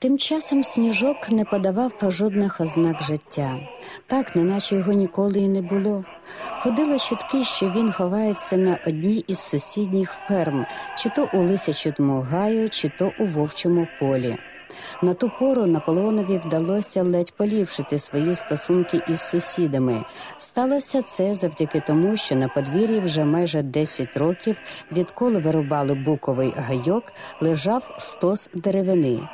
Тим часом сніжок не подавав жодних ознак життя, так, неначе його ніколи і не було. Ходили чутки, що він ховається на одній із сусідніх ферм, чи то у лисячому гаю, чи то у вовчому полі. На ту пору Наполеонові вдалося ледь поліпшити свої стосунки із сусідами. Сталося це завдяки тому, що на подвір'ї вже майже 10 років, відколи вирубали буковий гайок, лежав стос деревини.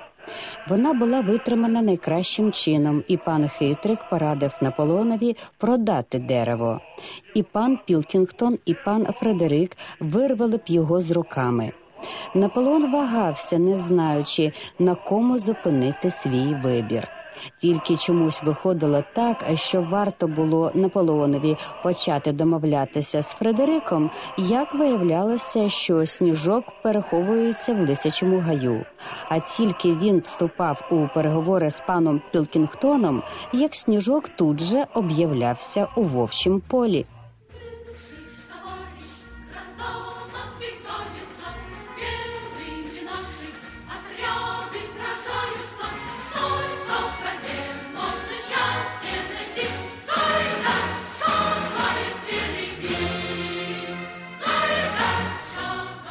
Вона була витримана найкращим чином, і пан Хитрик порадив Наполеонові продати дерево. І пан Пілкінгтон, і пан Фредерик вирвали б його з руками. Наполеон вагався, не знаючи, на кому зупинити свій вибір. Тільки чомусь виходило так, що варто було Наполеонові почати домовлятися з Фредериком, як виявлялося, що сніжок переховується в лисячому гаю. А тільки він вступав у переговори з паном Пілкінгтоном, як сніжок тут же об'являвся у вовчім полі.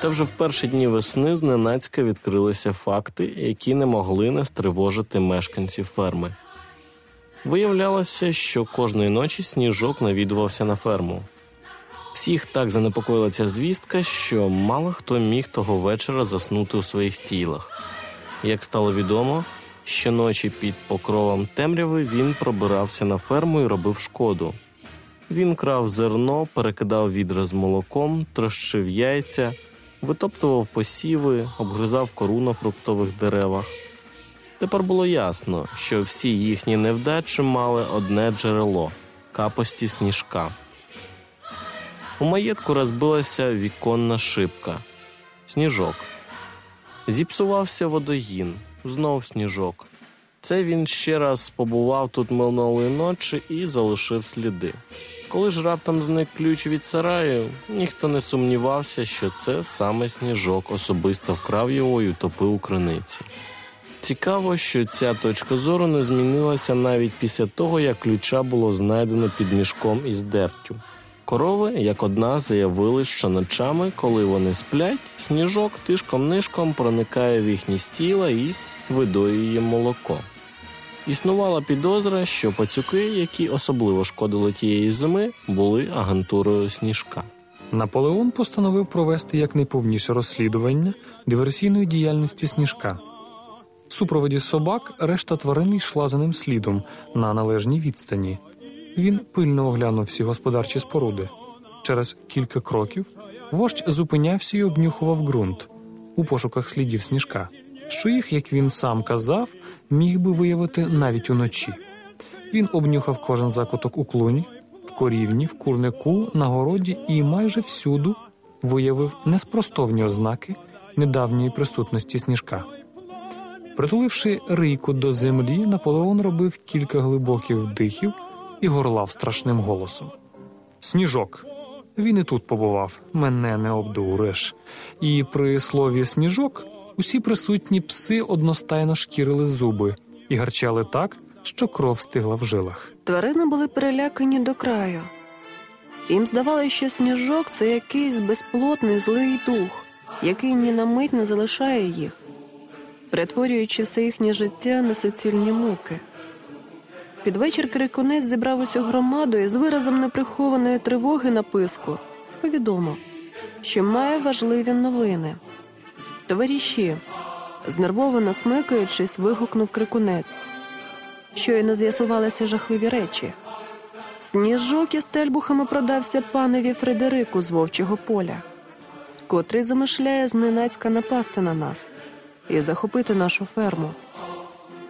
Та вже в перші дні весни зненацька відкрилися факти, які не могли не стривожити мешканців ферми. Виявлялося, що кожної ночі сніжок навідувався на ферму. Всіх так занепокоїла ця звістка, що мало хто міг того вечора заснути у своїх стілах. Як стало відомо, щоночі під покровом темряви він пробирався на ферму і робив шкоду. Він крав зерно, перекидав відра з молоком, трощив яйця витоптував посіви, обгризав кору на фруктових деревах. Тепер було ясно, що всі їхні невдачі мали одне джерело капості сніжка. У маєтку розбилася віконна шибка, сніжок. Зіпсувався водогін, знов сніжок. Це він ще раз побував тут минулої ночі і залишив сліди. Коли ж раптом зник ключ від сараю, ніхто не сумнівався, що це саме сніжок особисто вкрав його і утопив у криниці. Цікаво, що ця точка зору не змінилася навіть після того, як ключа було знайдено під мішком із дертю. Корови, як одна, заявили, що ночами, коли вони сплять, сніжок тишком нишком проникає в їхні стіла і видоює молоко. Існувала підозра, що пацюки, які особливо шкодили тієї зими, були агентурою сніжка. Наполеон постановив провести якнайповніше розслідування диверсійної діяльності сніжка. В супроводі собак решта тварин йшла за ним слідом на належній відстані. Він пильно оглянув всі господарчі споруди. Через кілька кроків вождь зупинявся і обнюхував ґрунт у пошуках слідів сніжка що їх, як він сам казав, міг би виявити навіть уночі. Він обнюхав кожен закуток у клуні, в корівні, в курнику, на городі і майже всюду виявив неспростовні ознаки недавньої присутності сніжка. Притуливши рийку до землі, Наполеон робив кілька глибоких вдихів і горлав страшним голосом. Сніжок. Він і тут побував, мене не обдуриш. І при слові сніжок Усі присутні пси одностайно шкірили зуби і гарчали так, що кров стигла в жилах. Тварини були перелякані до краю. Їм здавалося, що сніжок це якийсь безплотний злий дух, який ні на мить не залишає їх, перетворюючи все їхнє життя на суцільні муки. Під вечір крикунець зібрав усю громаду і з виразом неприхованої тривоги на писку повідомив, що має важливі новини. Товариші, знервовано смикаючись, вигукнув крикунець. Щойно з'ясувалися жахливі речі. Сніжок із тельбухами продався панові Фредерику з вовчого поля, котрий замишляє зненацька напасти на нас і захопити нашу ферму.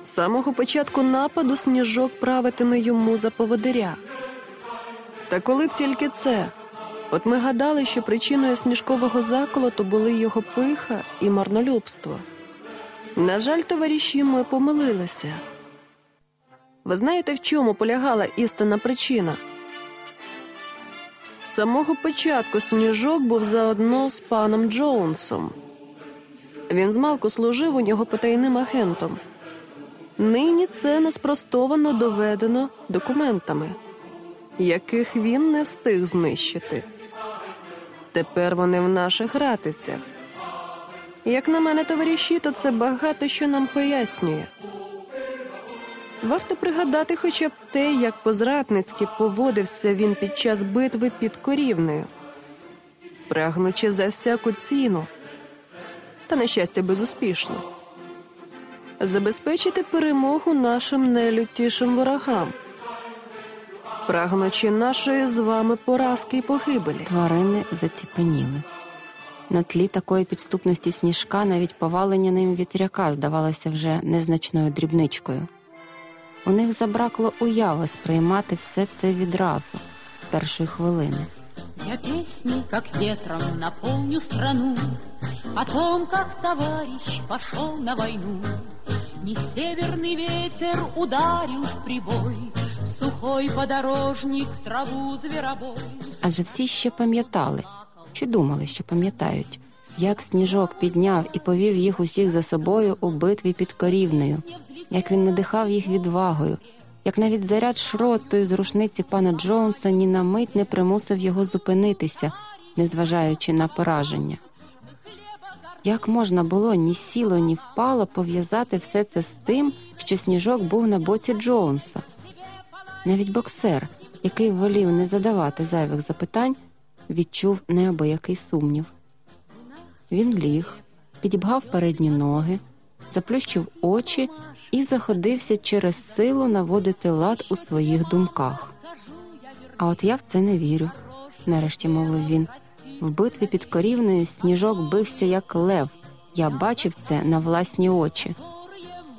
З самого початку нападу сніжок правитиме йому за поводиря. Та коли б тільки це. От ми гадали, що причиною сніжкового заколоту були його пиха і марнолюбство. На жаль, товариші, ми помилилися. Ви знаєте, в чому полягала істинна причина? З самого початку сніжок був заодно з паном Джоунсом. Він змалку служив у нього потайним агентом Нині це неспростовано доведено документами, яких він не встиг знищити. Тепер вони в наших ратицях. Як на мене, товариші, то це багато що нам пояснює. Варто пригадати хоча б те, як позрадницьки поводився він під час битви під корівнею, прагнучи за всяку ціну, та, на щастя, безуспішно, забезпечити перемогу нашим найлютішим ворогам, прагнучи нашої з вами поразки й погибелі. Тварини заціпеніли. На тлі такої підступності сніжка навіть повалення ним вітряка здавалося вже незначною дрібничкою. У них забракло уяви сприймати все це відразу, з першої хвилини. Я песней, как ветром, наполню страну О том, как товарищ пошел на войну. Не северный ветер ударил в прибой, В сухой подорожник, в траву зверобой. Адже всі ще пам'ятали, чи думали, що пам'ятають, як сніжок підняв і повів їх усіх за собою у битві під корівнею, як він надихав їх відвагою, як навіть заряд шроту з рушниці пана Джонса ні на мить не примусив його зупинитися, незважаючи на пораження. Як можна було ні сіло, ні впало пов'язати все це з тим, що сніжок був на боці Джонса? Навіть боксер, який волів не задавати зайвих запитань, відчув неабиякий сумнів. Він ліг, підібгав передні ноги, заплющив очі і заходився через силу наводити лад у своїх думках. А от я в це не вірю, нарешті мовив він. В битві під корівнею сніжок бився як лев. Я бачив це на власні очі.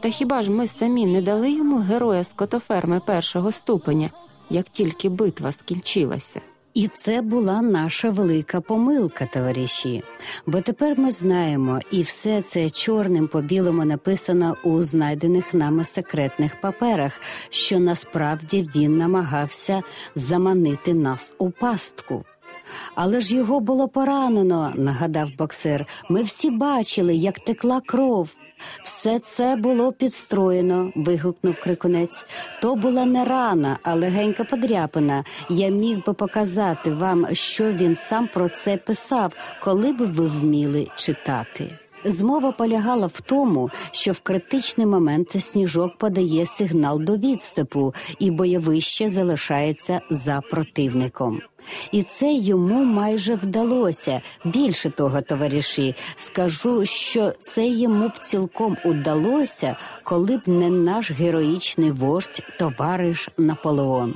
Та хіба ж ми самі не дали йому героя скотоферми першого ступеня, як тільки битва скінчилася? І це була наша велика помилка, товариші. Бо тепер ми знаємо, і все це чорним по білому написано у знайдених нами секретних паперах, що насправді він намагався заманити нас у пастку. Але ж його було поранено, нагадав боксер. Ми всі бачили, як текла кров. Все це було підстроєно, вигукнув крикунець. То була не рана, а легенька подряпина. Я міг би показати вам, що він сам про це писав, коли б ви вміли читати. Змова полягала в тому, що в критичний момент сніжок подає сигнал до відступу, і бойовище залишається за противником. І це йому майже вдалося. Більше того, товариші, скажу, що це йому б цілком удалося, коли б не наш героїчний вождь, товариш Наполеон.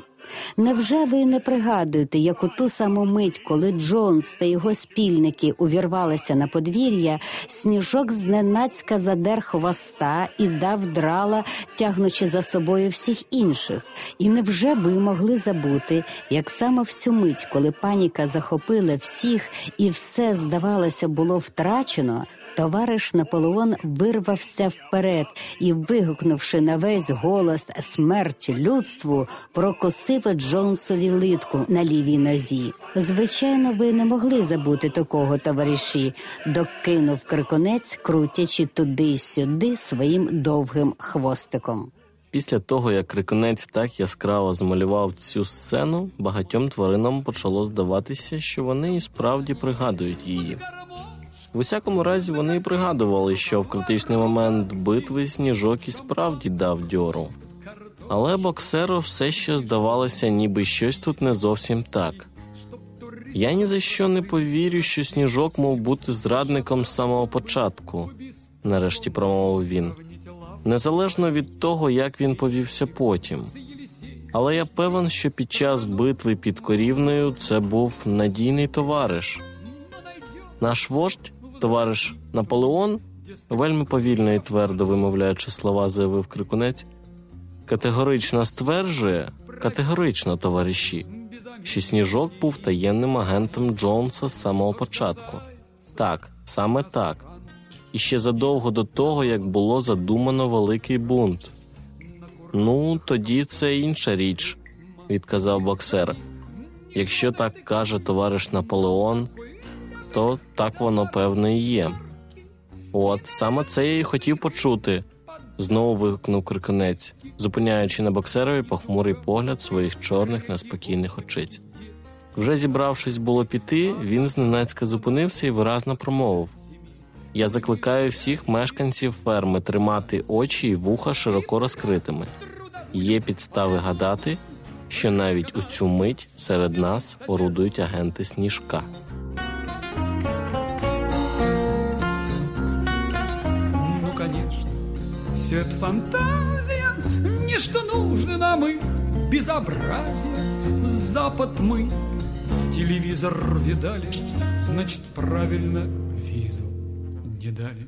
Невже ви не пригадуєте, як у ту саму мить, коли Джонс та його спільники увірвалися на подвір'я, сніжок зненацька задер хвоста і дав драла, тягнучи за собою всіх інших? І невже ви могли забути, як саме в цю мить, коли паніка захопила всіх і все, здавалося, було втрачено? Товариш Наполеон вирвався вперед і, вигукнувши на весь голос смерть людству, прокосив Джонсові литку на лівій нозі. Звичайно, ви не могли забути такого товариші, докинув крикунець, крутячи туди сюди своїм довгим хвостиком. Після того, як крикунець так яскраво змалював цю сцену, багатьом тваринам почало здаватися, що вони і справді пригадують її. В усякому разі, вони пригадували, що в критичний момент битви сніжок і справді дав дьору. Але боксеру все ще здавалося, ніби щось тут не зовсім так. Я ні за що не повірю, що сніжок мав бути зрадником з самого початку, нарешті промовив він, незалежно від того, як він повівся потім. Але я певен, що під час битви під корівнею це був надійний товариш. Наш вождь, товариш Наполеон, вельми повільно і твердо вимовляючи слова, заявив крикунець, категорично стверджує, категорично, товариші, що сніжок був таємним агентом Джонса з самого початку. Так, саме так. І ще задовго до того, як було задумано великий бунт. Ну, тоді це інша річ, відказав боксер. Якщо так каже товариш Наполеон, то так воно певно і є. От саме це я і хотів почути. знову вигукнув крикунець, зупиняючи на боксерові похмурий погляд своїх чорних неспокійних очиць. Вже зібравшись було піти, він зненацька зупинився і виразно промовив: Я закликаю всіх мешканців ферми тримати очі і вуха широко розкритими. Є підстави гадати, що навіть у цю мить серед нас орудують агенти сніжка. Это фантазия, ничто нужно нам их безобразие. Запад мы в телевизор видали, значит, правильно визу не дали.